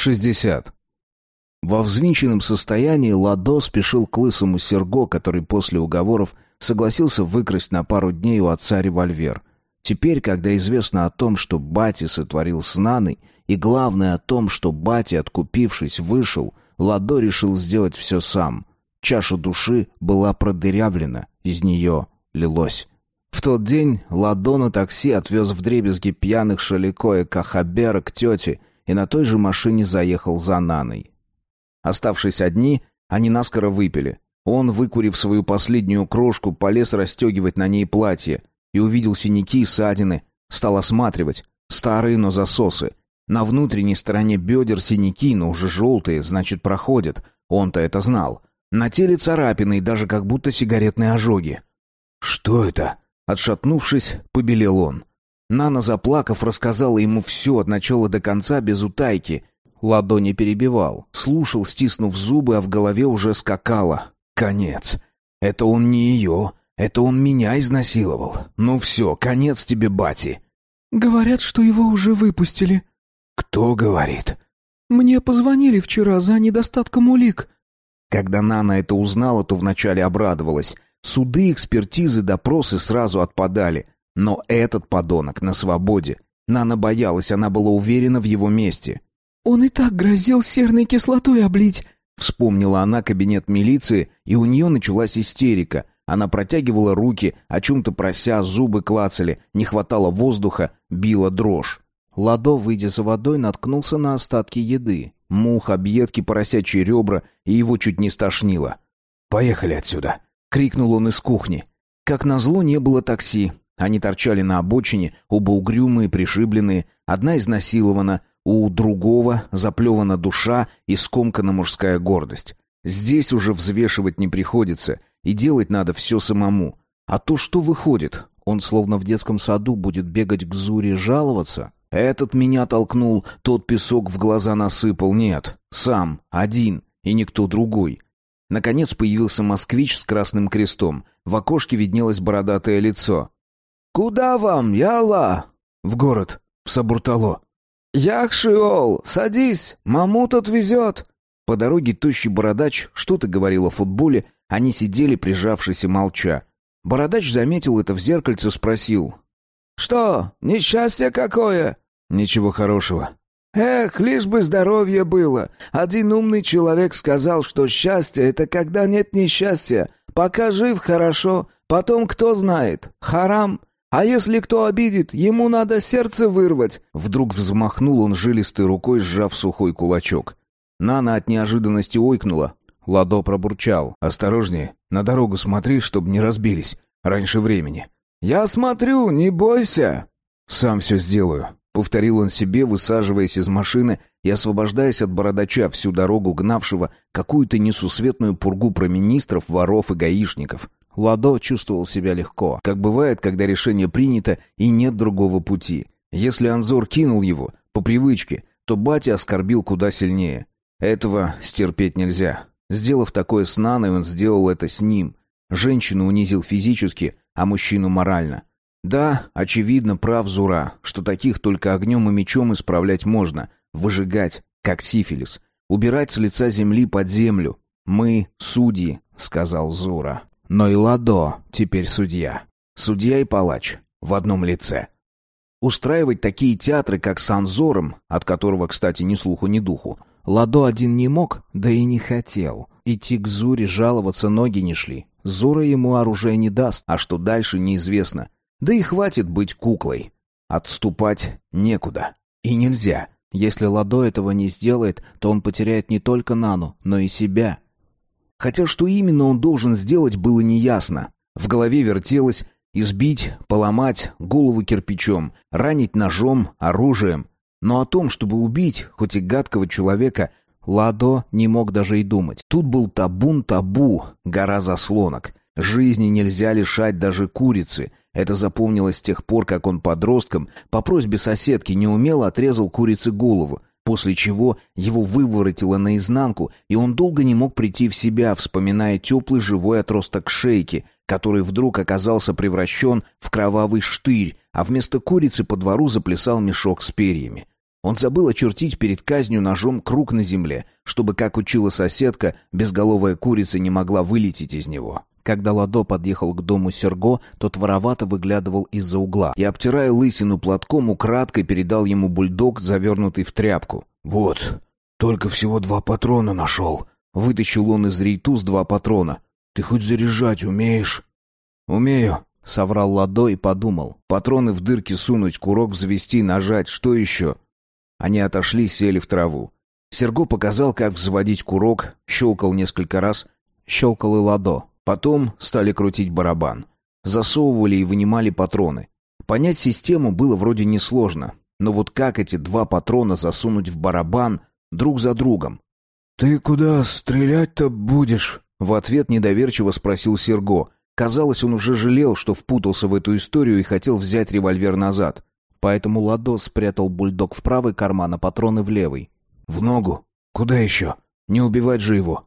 60. Во взвинченном состоянии Ладо спешил к лысому Серго, который после уговоров согласился выкрасть на пару дней у отца револьвер. Теперь, когда известно о том, что Бати сотворил с Наной, и главное о том, что Бати, откупившись, вышел, Ладо решил сделать все сам. Чаша души была продырявлена, из нее лилось. В тот день Ладо на такси отвез вдребезги пьяных Шалико и Кахабера к тете и на той же машине заехал за Наной. Оставшись одни, они наскоро выпили. Он, выкурив свою последнюю крошку, полез расстегивать на ней платье и увидел синяки и ссадины. Стал осматривать. Старые, но засосы. На внутренней стороне бедер синяки, но уже желтые, значит, проходят. Он-то это знал. На теле царапины и даже как будто сигаретные ожоги. «Что это?» Отшатнувшись, побелел он. Нана, заплакав, рассказала ему все от начала до конца без утайки, Ладони перебивал, слушал, стиснув зубы, а в голове уже скакало. Конец. Это он не ее, это он меня изнасиловал. Ну все, конец тебе, бати. Говорят, что его уже выпустили. Кто говорит? Мне позвонили вчера за недостатком улик. Когда Нана это узнала, то вначале обрадовалась. Суды, экспертизы, допросы сразу отпадали. Но этот подонок на свободе. Нана боялась, она была уверена в его месте. «Он и так грозил серной кислотой облить», — вспомнила она кабинет милиции, и у нее началась истерика. Она протягивала руки, о чем-то прося, зубы клацали, не хватало воздуха, била дрожь. Ладо, выйдя за водой, наткнулся на остатки еды. Мух, объедки, поросячьи ребра, и его чуть не стошнило. «Поехали отсюда!» — крикнул он из кухни. Как назло, не было такси. Они торчали на обочине, оба угрюмые, пришибленные, одна изнасилована, у другого заплевана душа и скомкана мужская гордость. Здесь уже взвешивать не приходится, и делать надо все самому. А то что выходит? Он словно в детском саду будет бегать к Зуре жаловаться? Этот меня толкнул, тот песок в глаза насыпал. Нет, сам, один, и никто другой. Наконец появился москвич с красным крестом. В окошке виднелось бородатое лицо. «Куда вам, Яла?» «В город, в Сабуртало». «Яхшиол, садись, мамут отвезет!» По дороге тощий бородач что-то говорил о футболе, они сидели, прижавшись и молча. Бородач заметил это в зеркальце, спросил. «Что, несчастье какое?» «Ничего хорошего». «Эх, лишь бы здоровье было. Один умный человек сказал, что счастье — это когда нет несчастья. Пока жив — хорошо, потом кто знает. Харам. А если кто обидит, ему надо сердце вырвать. Вдруг взмахнул он жилистой рукой, сжав сухой кулачок. Нана от неожиданности ойкнула. Ладо пробурчал. «Осторожнее, на дорогу смотри, чтобы не разбились. Раньше времени». «Я смотрю, не бойся». «Сам все сделаю», — повторил он себе, высаживаясь из машины и освобождаясь от бородача всю дорогу гнавшего какую-то несусветную пургу про министров, воров и гаишников. Ладо чувствовал себя легко, как бывает, когда решение принято и нет другого пути. Если Анзор кинул его, по привычке, то батя оскорбил куда сильнее. Этого стерпеть нельзя. Сделав такое с Наной, он сделал это с ним. Женщину унизил физически, а мужчину морально. Да, очевидно, прав Зура, что таких только огнем и мечом исправлять можно, выжигать, как сифилис, убирать с лица земли под землю. «Мы судьи», — сказал Зура. Но и Ладо теперь судья. Судья и палач в одном лице. Устраивать такие театры, как с Анзором, от которого, кстати, ни слуху, ни духу, Ладо один не мог, да и не хотел. Идти к Зуре жаловаться ноги не шли. Зура ему оружие не даст, а что дальше неизвестно. Да и хватит быть куклой. Отступать некуда. И нельзя. Если Ладо этого не сделает, то он потеряет не только Нану, но и себя. Хотя что именно он должен сделать, было неясно. В голове вертелось избить, поломать голову кирпичом, ранить ножом, оружием. Но о том, чтобы убить, хоть и гадкого человека, Ладо не мог даже и думать. Тут был табун табу, гора заслонок. Жизни нельзя лишать даже курицы. Это запомнилось с тех пор, как он подростком по просьбе соседки неумело отрезал курице голову после чего его выворотило наизнанку, и он долго не мог прийти в себя, вспоминая теплый живой отросток шейки, который вдруг оказался превращен в кровавый штырь, а вместо курицы по двору заплясал мешок с перьями. Он забыл очертить перед казнью ножом круг на земле, чтобы, как учила соседка, безголовая курица не могла вылететь из него. Когда Ладо подъехал к дому Серго, тот воровато выглядывал из-за угла и, обтирая лысину платком, украдкой передал ему бульдог, завернутый в тряпку. «Вот, только всего два патрона нашел». Вытащил он из рейтуз два патрона. «Ты хоть заряжать умеешь?» «Умею», — соврал Ладо и подумал. «Патроны в дырки сунуть, курок взвести, нажать, что еще?» Они отошли, сели в траву. Серго показал, как взводить курок, щелкал несколько раз, щелкал и Ладо. Потом стали крутить барабан. Засовывали и вынимали патроны. Понять систему было вроде несложно, но вот как эти два патрона засунуть в барабан друг за другом? «Ты куда стрелять-то будешь?» В ответ недоверчиво спросил Серго. Казалось, он уже жалел, что впутался в эту историю и хотел взять револьвер назад. Поэтому Ладо спрятал бульдог в правый карман, а патроны в левый. «В ногу? Куда еще? Не убивать же его!»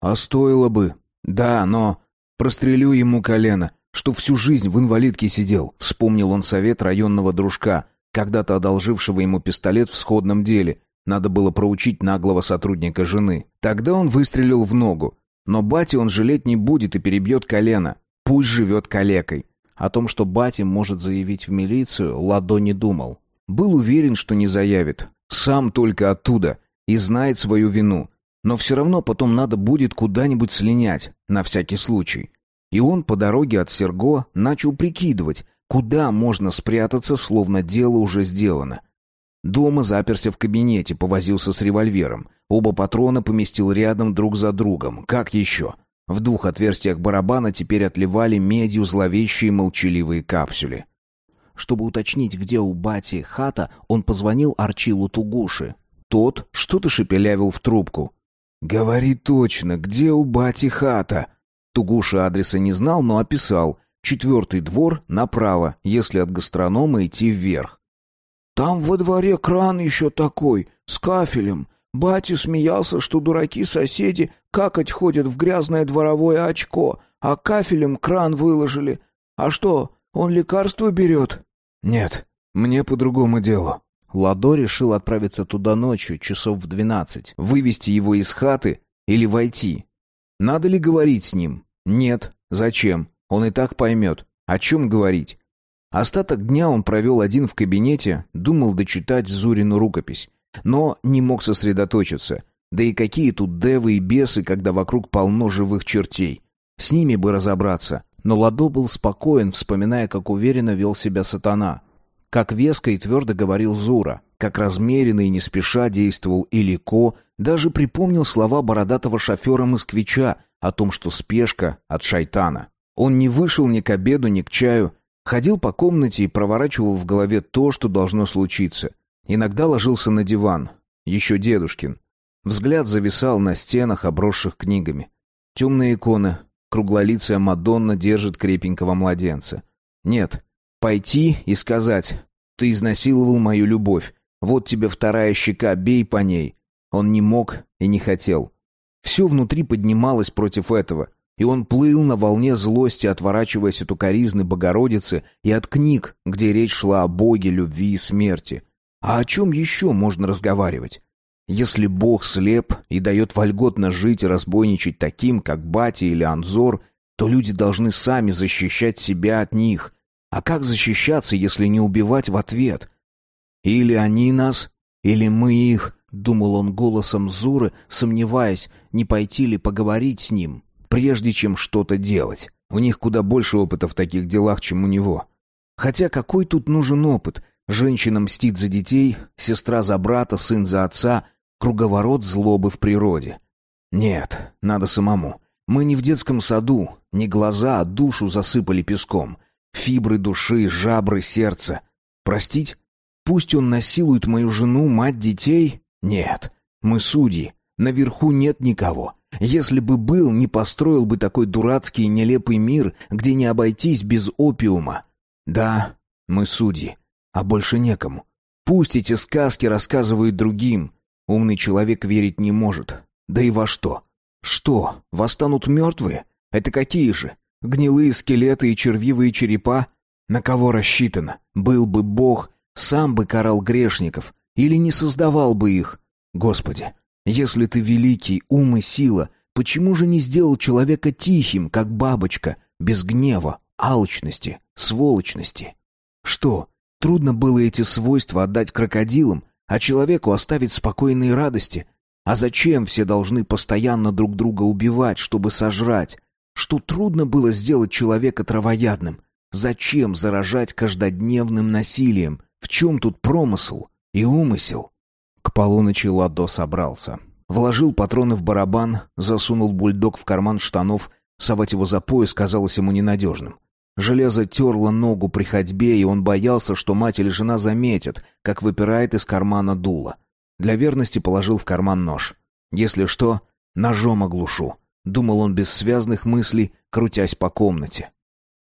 «А стоило бы!» «Да, но...» Прострелю ему колено, что всю жизнь в инвалидке сидел. Вспомнил он совет районного дружка, когда-то одолжившего ему пистолет в сходном деле. Надо было проучить наглого сотрудника жены. Тогда он выстрелил в ногу. Но бате он жалеть не будет и перебьет колено. Пусть живет калекой. О том, что батя может заявить в милицию, Ладо не думал. Был уверен, что не заявит. Сам только оттуда. И знает свою вину. Но все равно потом надо будет куда-нибудь слинять, на всякий случай. И он по дороге от Серго начал прикидывать, куда можно спрятаться, словно дело уже сделано. Дома заперся в кабинете, повозился с револьвером. Оба патрона поместил рядом друг за другом. Как еще? В двух отверстиях барабана теперь отливали медью зловещие молчаливые капсули. Чтобы уточнить, где у бати хата, он позвонил Арчилу Тугуши. Тот что-то шепелявил в трубку. «Говори точно, где у бати хата?» Тугуша адреса не знал, но описал. Четвертый двор направо, если от гастронома идти вверх. «Там во дворе кран еще такой, с кафелем. Батя смеялся, что дураки-соседи какать ходят в грязное дворовое очко, а кафелем кран выложили. А что, он лекарство берет?» «Нет, мне по другому делу». Ладо решил отправиться туда ночью, часов в двенадцать. Вывести его из хаты или войти. Надо ли говорить с ним? Нет. Зачем? Он и так поймет. О чем говорить? Остаток дня он провел один в кабинете, думал дочитать Зурину рукопись. Но не мог сосредоточиться. Да и какие тут девы и бесы, когда вокруг полно живых чертей. С ними бы разобраться. Но Ладо был спокоен, вспоминая, как уверенно вел себя сатана. Как веско и твердо говорил Зура, как размеренно и не спеша действовал Илико, даже припомнил слова бородатого шофера-москвича о том, что спешка от шайтана. Он не вышел ни к обеду, ни к чаю, ходил по комнате и проворачивал в голове то, что должно случиться. Иногда ложился на диван, еще дедушкин. Взгляд зависал на стенах, обросших книгами. Темные иконы, круглолицая Мадонна держит крепенького младенца. Нет, Пойти и сказать «Ты изнасиловал мою любовь, вот тебе вторая щека, бей по ней». Он не мог и не хотел. Все внутри поднималось против этого, и он плыл на волне злости, отворачиваясь от укоризны Богородицы и от книг, где речь шла о Боге, любви и смерти. А о чем еще можно разговаривать? Если Бог слеп и дает вольготно жить и разбойничать таким, как Бати или Анзор, то люди должны сами защищать себя от них, а как защищаться, если не убивать в ответ? Или они нас, или мы их, думал он голосом Зуры, сомневаясь, не пойти ли поговорить с ним, прежде чем что-то делать. У них куда больше опыта в таких делах, чем у него. Хотя какой тут нужен опыт? Женщина мстит за детей, сестра за брата, сын за отца, круговорот злобы в природе. Нет, надо самому. Мы не в детском саду, не глаза, а душу засыпали песком. Фибры души, жабры сердца. Простить? Пусть он насилует мою жену, мать детей? Нет. Мы судьи. Наверху нет никого. Если бы был, не построил бы такой дурацкий и нелепый мир, где не обойтись без опиума. Да, мы судьи, а больше некому. Пусть эти сказки рассказывают другим. Умный человек верить не может. Да и во что? Что, восстанут мертвые? Это какие же? Гнилые скелеты и червивые черепа? На кого рассчитано? Был бы Бог, сам бы карал грешников. Или не создавал бы их? Господи, если ты великий ум и сила, почему же не сделал человека тихим, как бабочка, без гнева, алчности, сволочности? Что, трудно было эти свойства отдать крокодилам, а человеку оставить спокойные радости? А зачем все должны постоянно друг друга убивать, чтобы сожрать? Что трудно было сделать человека травоядным? Зачем заражать каждодневным насилием? В чем тут промысл и умысел? К полуночи Ладо собрался. Вложил патроны в барабан, засунул бульдог в карман штанов. Совать его за пояс казалось ему ненадежным. Железо терло ногу при ходьбе, и он боялся, что мать или жена заметят, как выпирает из кармана дуло. Для верности положил в карман нож. Если что, ножом оглушу. Думал он без связных мыслей, крутясь по комнате.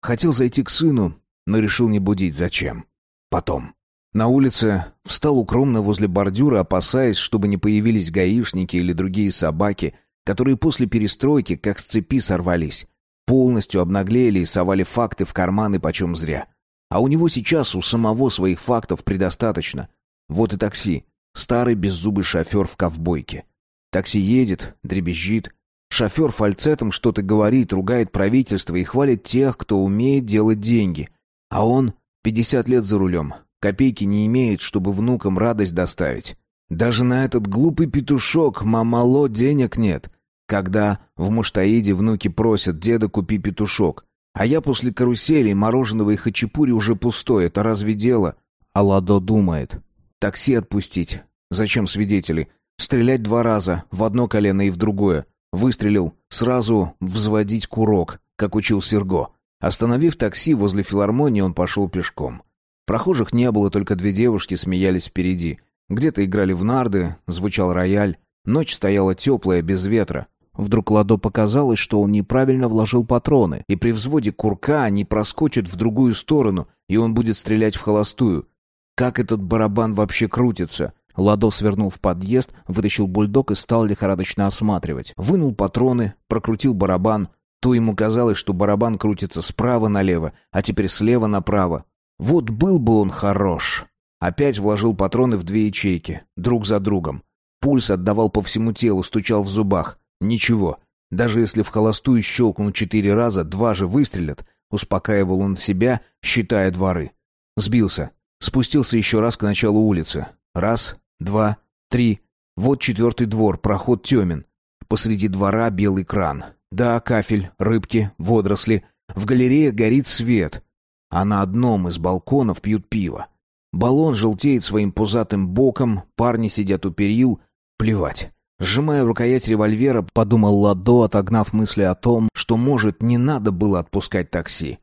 Хотел зайти к сыну, но решил не будить зачем. Потом. На улице встал укромно возле бордюра, опасаясь, чтобы не появились гаишники или другие собаки, которые после перестройки как с цепи сорвались. Полностью обнаглели и совали факты в карманы почем зря. А у него сейчас у самого своих фактов предостаточно. Вот и такси. Старый беззубый шофер в ковбойке. Такси едет, дребезжит. Шофер фальцетом что-то говорит, ругает правительство и хвалит тех, кто умеет делать деньги. А он 50 лет за рулем, Копейки не имеет, чтобы внукам радость доставить. Даже на этот глупый петушок мамало денег нет. Когда в Муштаиде внуки просят «деда, купи петушок», а я после карусели, мороженого и хачапури уже пустой, это разве дело? А Ладо думает. Такси отпустить. Зачем свидетели? Стрелять два раза, в одно колено и в другое. Выстрелил, сразу взводить курок, как учил Серго. Остановив такси возле филармонии, он пошел пешком. Прохожих не было, только две девушки смеялись впереди. Где-то играли в нарды, звучал рояль. Ночь стояла теплая, без ветра. Вдруг Ладо показалось, что он неправильно вложил патроны, и при взводе курка они проскочат в другую сторону, и он будет стрелять в холостую. Как этот барабан вообще крутится? Ладо свернул в подъезд, вытащил бульдог и стал лихорадочно осматривать. Вынул патроны, прокрутил барабан. То ему казалось, что барабан крутится справа налево, а теперь слева направо. Вот был бы он хорош. Опять вложил патроны в две ячейки, друг за другом. Пульс отдавал по всему телу, стучал в зубах. Ничего. Даже если в холостую щелкнул четыре раза, два же выстрелят. Успокаивал он себя, считая дворы. Сбился. Спустился еще раз к началу улицы. Раз, два, три. Вот четвертый двор, проход темен. Посреди двора белый кран. Да, кафель, рыбки, водоросли. В галерее горит свет а на одном из балконов пьют пиво. Баллон желтеет своим пузатым боком, парни сидят у перил. Плевать. Сжимая рукоять револьвера, подумал Ладо, отогнав мысли о том, что, может, не надо было отпускать такси.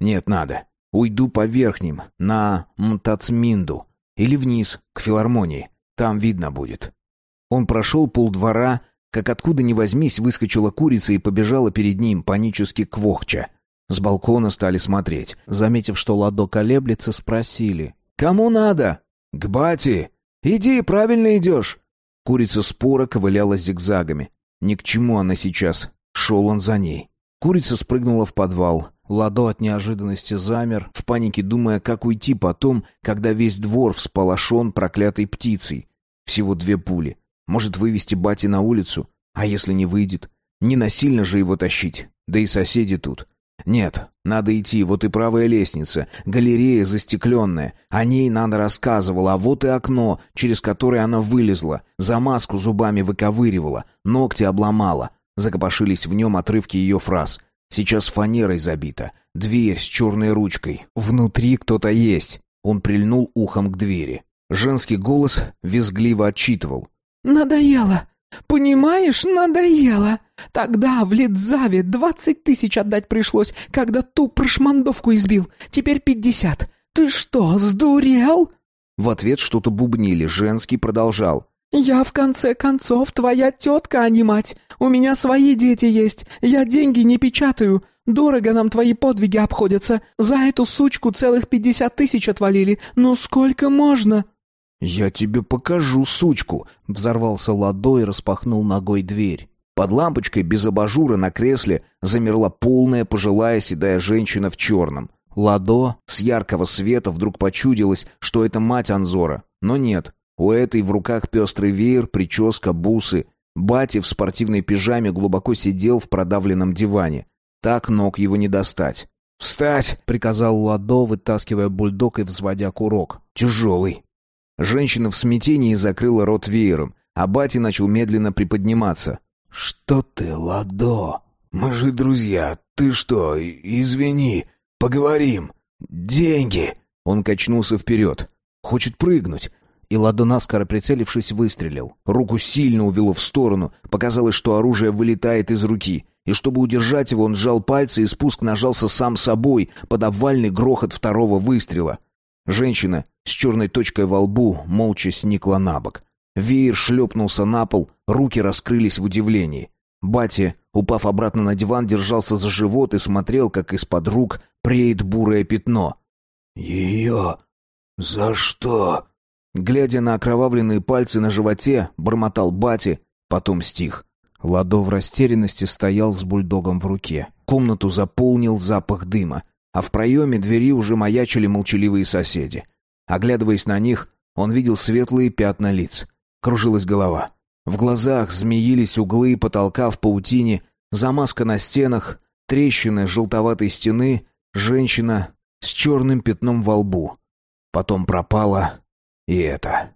Нет, надо. Уйду по верхним, на Мтацминду. Или вниз, к филармонии. Там видно будет. Он прошел полдвора, как откуда ни возьмись выскочила курица и побежала перед ним, панически квохча. С балкона стали смотреть. Заметив, что Ладо колеблется, спросили. «Кому надо?» «К бате!» «Иди, правильно идешь!» Курица спора ковыляла зигзагами. Ни к чему она сейчас. Шел он за ней. Курица спрыгнула в подвал. Ладо от неожиданности замер, в панике думая, как уйти потом, когда весь двор всполошен проклятой птицей. Всего две пули. Может вывести бати на улицу? А если не выйдет? Не насильно же его тащить. Да и соседи тут. «Нет, надо идти, вот и правая лестница, галерея застекленная. О ней Нана рассказывала, а вот и окно, через которое она вылезла, замазку зубами выковыривала, ногти обломала. Закопошились в нем отрывки ее фраз. Сейчас фанерой забита, дверь с черной ручкой. Внутри кто-то есть». Он прильнул ухом к двери. Женский голос визгливо отчитывал. «Надоело! Понимаешь, надоело. Тогда в Лидзаве двадцать тысяч отдать пришлось, когда ту прошмандовку избил. Теперь пятьдесят. Ты что, сдурел?» В ответ что-то бубнили, женский продолжал. «Я, в конце концов, твоя тетка, а не мать. У меня свои дети есть. Я деньги не печатаю. Дорого нам твои подвиги обходятся. За эту сучку целых пятьдесят тысяч отвалили. Ну сколько можно?» «Я тебе покажу, сучку!» — взорвался Ладо и распахнул ногой дверь. Под лампочкой без абажура на кресле замерла полная пожилая седая женщина в черном. Ладо с яркого света вдруг почудилось, что это мать Анзора. Но нет, У этой в руках пестрый веер, прическа, бусы. Бати в спортивной пижаме глубоко сидел в продавленном диване. Так ног его не достать. «Встать!» — приказал Ладо, вытаскивая бульдог и взводя курок. «Тяжелый». Женщина в смятении закрыла рот веером, а Бати начал медленно приподниматься. «Что ты, Ладо? Мы же друзья. Ты что, извини. Поговорим. Деньги!» Он качнулся вперед. Хочет прыгнуть. И Ладо наскоро прицелившись, выстрелил. Руку сильно увело в сторону. Показалось, что оружие вылетает из руки. И чтобы удержать его, он сжал пальцы, и спуск нажался сам собой под обвальный грохот второго выстрела. Женщина с черной точкой во лбу молча сникла на бок. Веер шлепнулся на пол, руки раскрылись в удивлении. Батя, упав обратно на диван, держался за живот и смотрел, как из-под рук преет бурое пятно. «Ее? За что?» Глядя на окровавленные пальцы на животе, бормотал Бати, потом стих. Ладо в растерянности стоял с бульдогом в руке. Комнату заполнил запах дыма, а в проеме двери уже маячили молчаливые соседи. Оглядываясь на них, он видел светлые пятна лиц. Кружилась голова. В глазах змеились углы потолка в паутине, замазка на стенах, трещины желтоватой стены, женщина с черным пятном во лбу. Потом пропала и это.